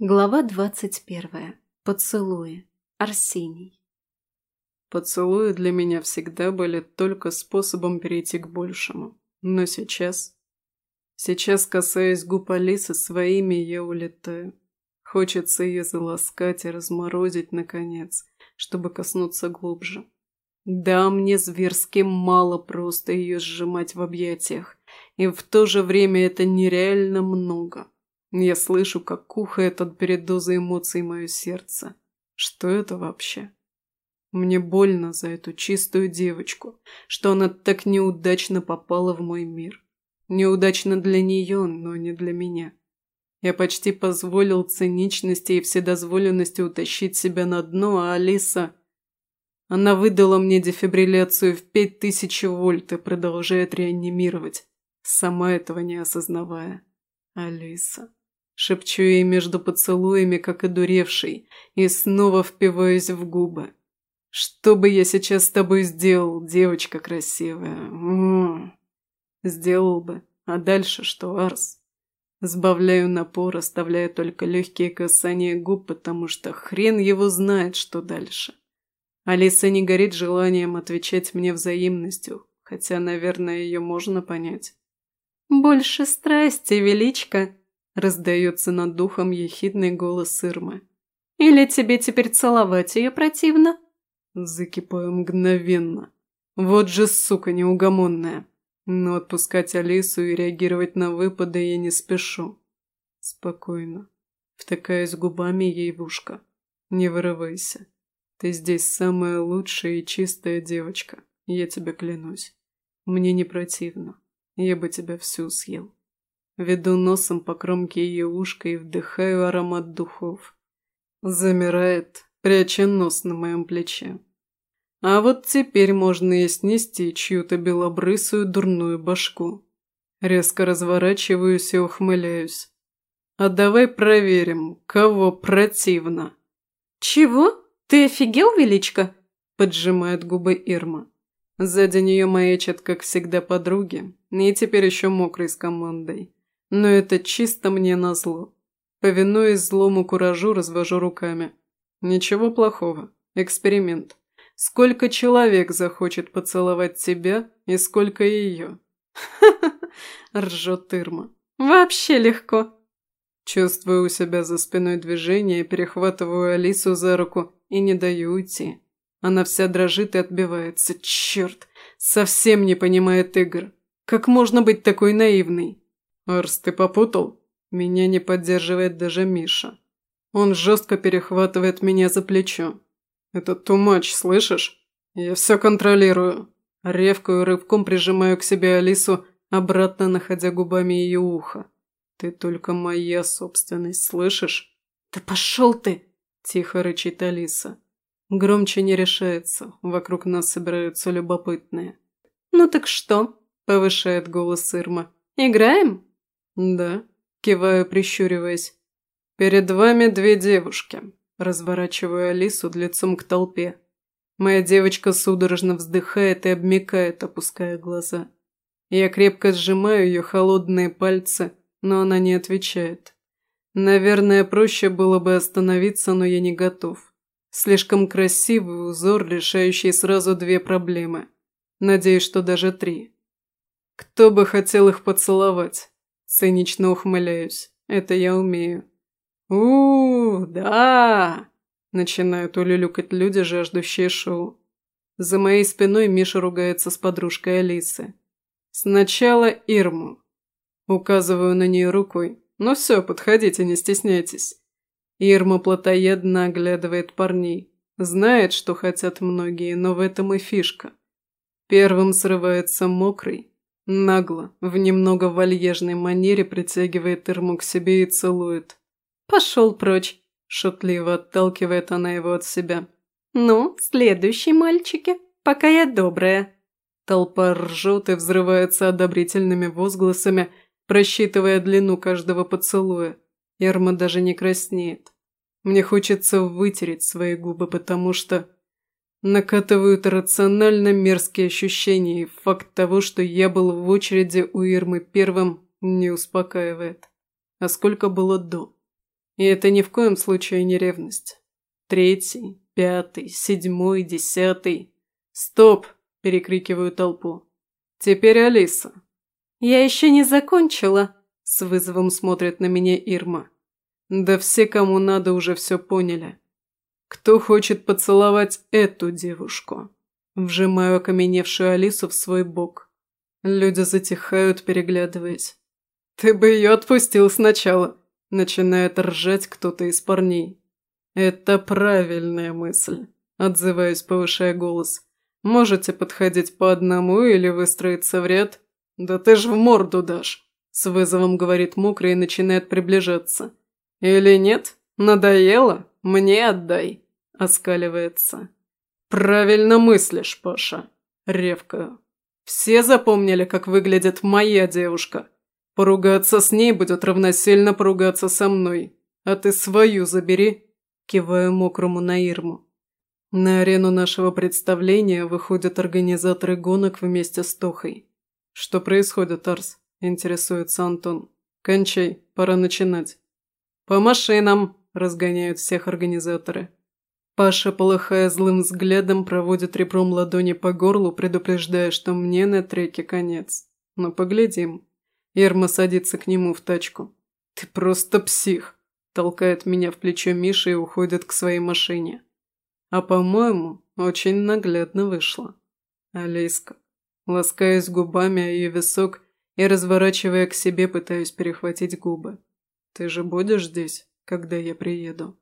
Глава двадцать первая. Поцелуи. Арсений. Поцелуи для меня всегда были только способом перейти к большему. Но сейчас... Сейчас, касаясь губ Алисы своими, я улетаю. Хочется ее заласкать и разморозить, наконец, чтобы коснуться глубже. Да, мне зверски мало просто ее сжимать в объятиях, и в то же время это нереально много. Я слышу, как кухает от передоза эмоций мое сердце. Что это вообще? Мне больно за эту чистую девочку, что она так неудачно попала в мой мир. Неудачно для нее, но не для меня. Я почти позволил циничности и вседозволенности утащить себя на дно, а Алиса... Она выдала мне дефибрилляцию в пять тысяч вольт и продолжает реанимировать, сама этого не осознавая. Алиса. Шепчу ей между поцелуями, как одуревший, и снова впиваюсь в губы. «Что бы я сейчас с тобой сделал, девочка красивая?» М -м -м. «Сделал бы. А дальше что, Арс?» Сбавляю напор, оставляя только легкие касания губ, потому что хрен его знает, что дальше. Алиса не горит желанием отвечать мне взаимностью, хотя, наверное, ее можно понять. «Больше страсти, величка!» Раздается над духом ехидный голос Ирмы. «Или тебе теперь целовать ее противно?» Закипаю мгновенно. Вот же сука неугомонная. Но отпускать Алису и реагировать на выпады я не спешу. Спокойно. Втыкаясь губами ей в ушко. Не вырывайся. Ты здесь самая лучшая и чистая девочка. Я тебе клянусь. Мне не противно. Я бы тебя всю съел. Веду носом по кромке ее ушка и вдыхаю аромат духов. Замирает, пряча нос на моем плече. А вот теперь можно и снести чью-то белобрысую дурную башку. Резко разворачиваюсь и ухмыляюсь. А давай проверим, кого противно. «Чего? Ты офигел, Величко?» – поджимает губы Ирма. Сзади нее маячат, как всегда, подруги, и теперь еще мокрый с командой. Но это чисто мне назло. Повинуясь злому куражу, развожу руками. Ничего плохого. Эксперимент. Сколько человек захочет поцеловать тебя и сколько ее? Ха-ха, ржет Ирма. Вообще легко. Чувствую у себя за спиной движение, перехватываю Алису за руку и не даю уйти. Она вся дрожит и отбивается. Черт, совсем не понимает игр. Как можно быть такой наивной? «Арс, ты попутал?» Меня не поддерживает даже Миша. Он жестко перехватывает меня за плечо. «Это тумач, слышишь? Я все контролирую». Ревкую рывком прижимаю к себе Алису, обратно находя губами ее ухо. «Ты только моя собственность, слышишь?» «Да пошел ты!» – тихо рычит Алиса. Громче не решается, вокруг нас собираются любопытные. «Ну так что?» – повышает голос Ирма. «Играем?» «Да», – киваю, прищуриваясь. «Перед вами две девушки», – разворачиваю Алису лицом к толпе. Моя девочка судорожно вздыхает и обмикает, опуская глаза. Я крепко сжимаю ее холодные пальцы, но она не отвечает. Наверное, проще было бы остановиться, но я не готов. Слишком красивый узор, решающий сразу две проблемы. Надеюсь, что даже три. Кто бы хотел их поцеловать? Цинично ухмыляюсь. Это я умею. у, -у да!» Начинают улюлюкать люди, жаждущие шоу. За моей спиной Миша ругается с подружкой Алисы. «Сначала Ирму». Указываю на нее рукой. «Ну все, подходите, не стесняйтесь». Ирма плотоядно оглядывает парней. Знает, что хотят многие, но в этом и фишка. Первым срывается мокрый, Нагло, в немного вальежной манере притягивает Ирму к себе и целует. «Пошел прочь!» – шутливо отталкивает она его от себя. «Ну, следующий мальчики, пока я добрая». Толпа ржет и взрывается одобрительными возгласами, просчитывая длину каждого поцелуя. Ирма даже не краснеет. Мне хочется вытереть свои губы, потому что накатывают рационально мерзкие ощущения, и факт того, что я был в очереди у Ирмы первым, не успокаивает. А сколько было до? И это ни в коем случае не ревность. Третий, пятый, седьмой, десятый. «Стоп!» – перекрикиваю толпу. «Теперь Алиса». «Я еще не закончила», – с вызовом смотрит на меня Ирма. «Да все, кому надо, уже все поняли. Кто хочет поцеловать эту девушку?» Вжимаю окаменевшую Алису в свой бок. Люди затихают, переглядываясь. «Ты бы ее отпустил сначала», – начинает ржать кто-то из парней. «Это правильная мысль», – отзываюсь, повышая голос. «Можете подходить по одному или выстроиться в ряд?» «Да ты ж в морду дашь», – с вызовом говорит мокрый и начинает приближаться. «Или нет? Надоело? Мне отдай», – оскаливается. «Правильно мыслишь, Паша», – ревкаю. «Все запомнили, как выглядит моя девушка?» Поругаться с ней будет равносильно поругаться со мной. А ты свою забери, киваю мокрому на Ирму. На арену нашего представления выходят организаторы гонок вместе с Тохой. Что происходит, Арс? Интересуется Антон. Кончай, пора начинать. По машинам, разгоняют всех организаторы. Паша, полыхая злым взглядом, проводит ребром ладони по горлу, предупреждая, что мне на треке конец. Но поглядим. Ирма садится к нему в тачку. «Ты просто псих!» Толкает меня в плечо Миша и уходит к своей машине. А по-моему, очень наглядно вышло. Алиска. Ласкаясь губами о ее висок и разворачивая к себе, пытаюсь перехватить губы. «Ты же будешь здесь, когда я приеду?»